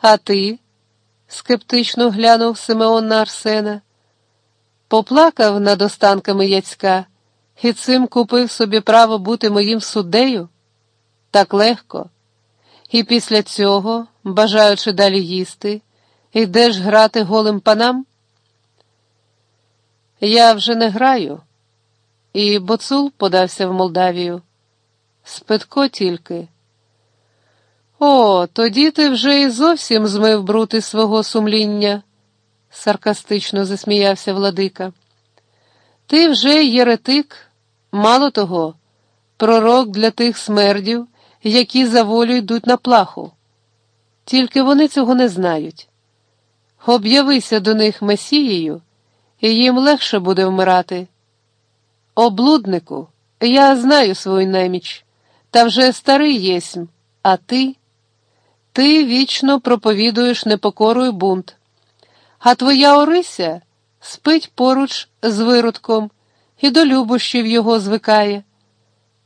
А ти? скептично глянув Симеон на Арсена. Поплакав над останками Яцька і цим купив собі право бути моїм суддею? Так легко. І після цього, бажаючи далі їсти, йдеш грати голим панам? Я вже не граю. І Боцул подався в Молдавію. Спитко тільки. О, тоді ти вже і зовсім змив брути свого сумління, саркастично засміявся владика. Ти вже єретик, мало того, пророк для тих смердів, які за волю йдуть на плаху. Тільки вони цього не знають. Об'явися до них месією, і їм легше буде вмирати. Облуднику, я знаю свою неміч, та вже старий єсмь, а ти. Ти вічно проповідуєш непокору і бунт, а твоя Орися спить поруч з виродком і до любощів його звикає.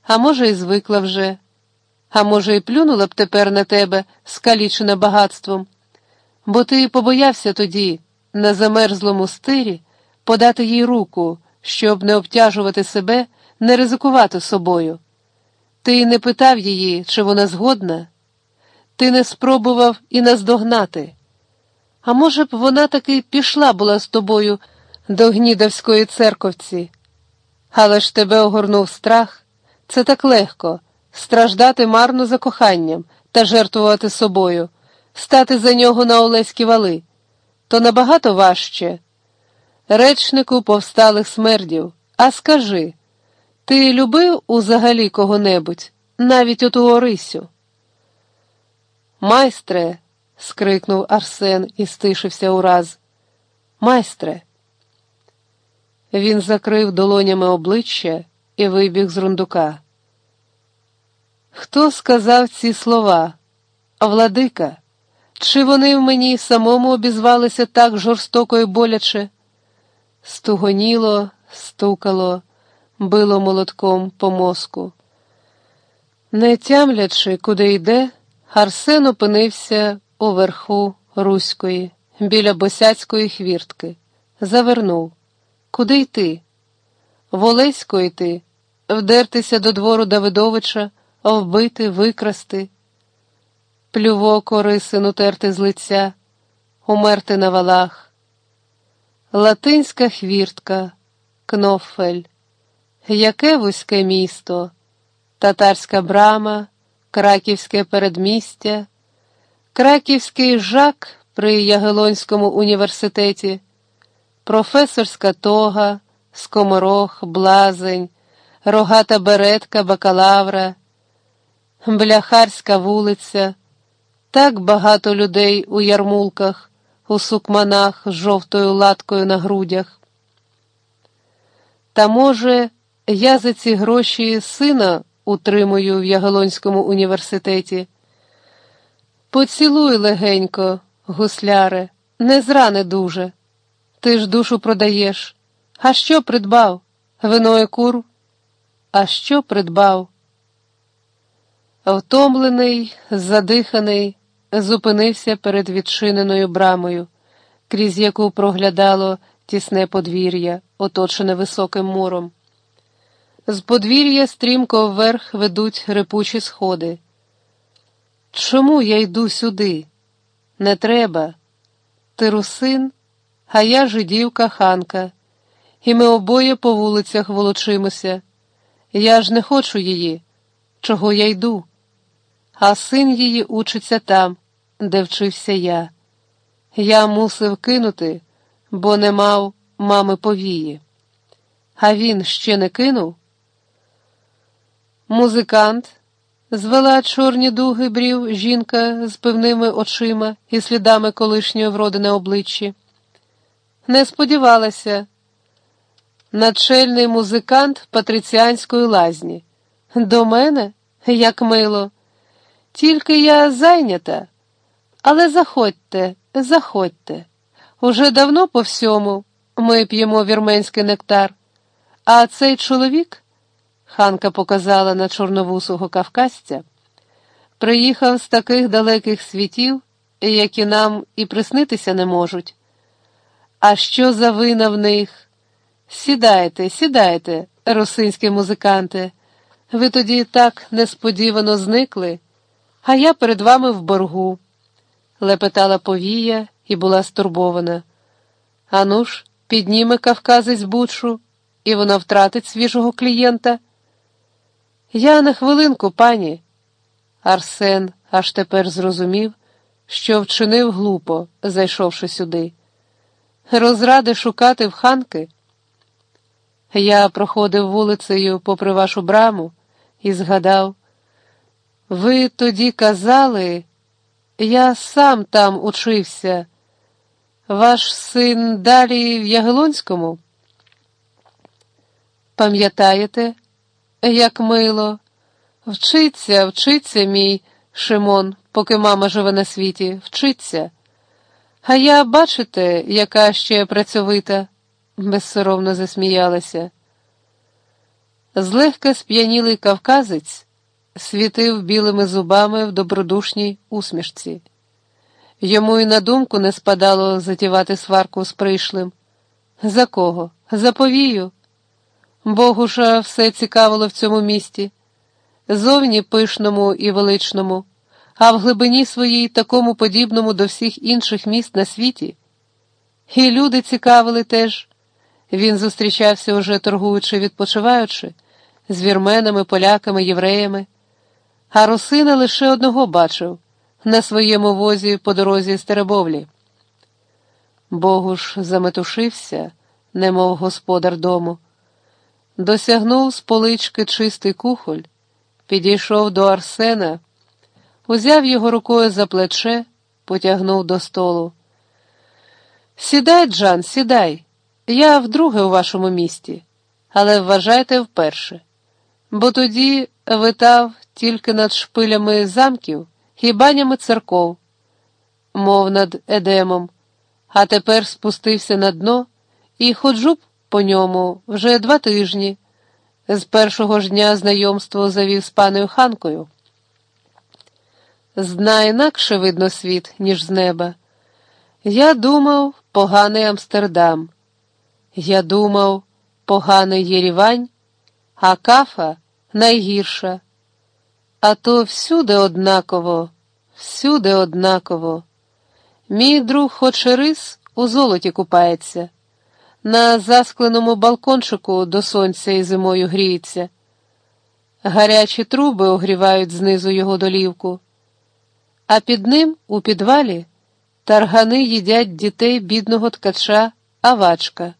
А може, і звикла вже, а може, і плюнула б тепер на тебе, скалічена багатством, бо ти побоявся тоді, на замерзлому стирі, подати їй руку, щоб не обтяжувати себе, не ризикувати собою. Ти не питав її, чи вона згодна ти не спробував і наздогнати. А може б, вона таки пішла була з тобою до гнідавської церковці, але ж тебе огорнув страх. Це так легко страждати марно за коханням та жертвувати собою, стати за нього на Олеські вали. То набагато важче. Речнику повсталих смердів, а скажи, ти любив узагалі кого-небудь, навіть оту Орисю? Майстре. скрикнув Арсен і стишився ураз. Майстре. Він закрив долонями обличчя і вибіг з рундука. Хто сказав ці слова? Владика, чи вони в мені самому обізвалися так жорстоко і боляче? Стугоніло, стукало, било молотком по мозку. Не тямлячи, куди йде. Арсен опинився уверху Руської, біля босяцької хвіртки. Завернув. Куди йти? Волесько йти, вдертися до двору Давидовича, вбити, викрасти, плювок орисину терти з лиця, умерти на валах. Латинська хвіртка, Кнофель, яке вузьке місто, татарська брама краківське передмістя, краківський жак при Ягелонському університеті, професорська тога, скоморох, блазень, рогата беретка бакалавра, бляхарська вулиця, так багато людей у ярмулках, у сукманах з жовтою латкою на грудях. Та, може, я за ці гроші сина утримую в Ягелонському університеті. Поцілуй легенько, гусляре, не зране дуже. Ти ж душу продаєш. А що придбав? Вино і кур? А що придбав? Втомлений, задиханий, зупинився перед відчиненою брамою, крізь яку проглядало тісне подвір'я, оточене високим муром. З подвір'я стрімко вверх ведуть репучі сходи. Чому я йду сюди? Не треба. Ти русин, а я жидівка ханка, і ми обоє по вулицях волочимося. Я ж не хочу її, чого я йду, а син її учиться там, де вчився я. Я мусив кинути, бо не мав мами повії. А він ще не кинув. Музикант, звела чорні дуги брів жінка з певними очима і слідами колишньої вроди на обличчі. Не сподівалася, начальний музикант патриціанської лазні. До мене, як мило, тільки я зайнята, але заходьте, заходьте. Уже давно по всьому ми п'ємо вірменський нектар, а цей чоловік. Ханка показала на чорновусого кавказця, приїхав з таких далеких світів, які нам і приснитися не можуть. А що за вина в них? Сідайте, сідайте, русинські музиканти. Ви тоді так несподівано зникли, а я перед вами в боргу, лепетала повія і була стурбована. Ану ж, підніме кавказець бучу, і вона втратить свіжого клієнта. Я на хвилинку, пані. Арсен аж тепер зрозумів, що вчинив глупо, зайшовши сюди. Розради шукати в ханки. Я проходив вулицею попри вашу браму і згадав, ви тоді казали, я сам там учився. Ваш син далі в Ягелонському? Пам'ятаєте, як мило? Вчиться, вчиться, мій Шимон, поки мама живе на світі, вчиться. А я, бачите, яка ще працьовита, безсоромно засміялася. Злегка сп'янілий кавказець світив білими зубами в добродушній усмішці. Йому й на думку не спадало затівати сварку з прийшлим. За кого? За повію. Богу ж все цікавило в цьому місті, зовні пишному і величному, а в глибині своїй такому подібному до всіх інших міст на світі. І люди цікавили теж. Він зустрічався уже торгуючи, відпочиваючи, з вірменами, поляками, євреями, а русина лише одного бачив на своєму возі по дорозі з Теребовлі. Богуш заметушився, немов господар дому, досягнув з полички чистий кухоль, підійшов до Арсена, узяв його рукою за плече, потягнув до столу. Сідай, Джан, сідай. Я вдруге у вашому місті, але вважайте вперше, бо тоді витав тільки над шпилями замків і банями церков, мов над Едемом, а тепер спустився на дно і ходжу по ньому вже два тижні. З першого ж дня знайомство завів з паною Ханкою. Зна інакше видно світ, ніж з неба. Я думав, поганий Амстердам. Я думав, поганий Єрівань, а кафа найгірша. А то всюди однаково, всюди однаково. Мій друг хоч рис у золоті купається, на заскленому балкончику до сонця і зимою гріється. Гарячі труби огрівають знизу його долівку, а під ним, у підвалі, таргани їдять дітей бідного ткача Авачка.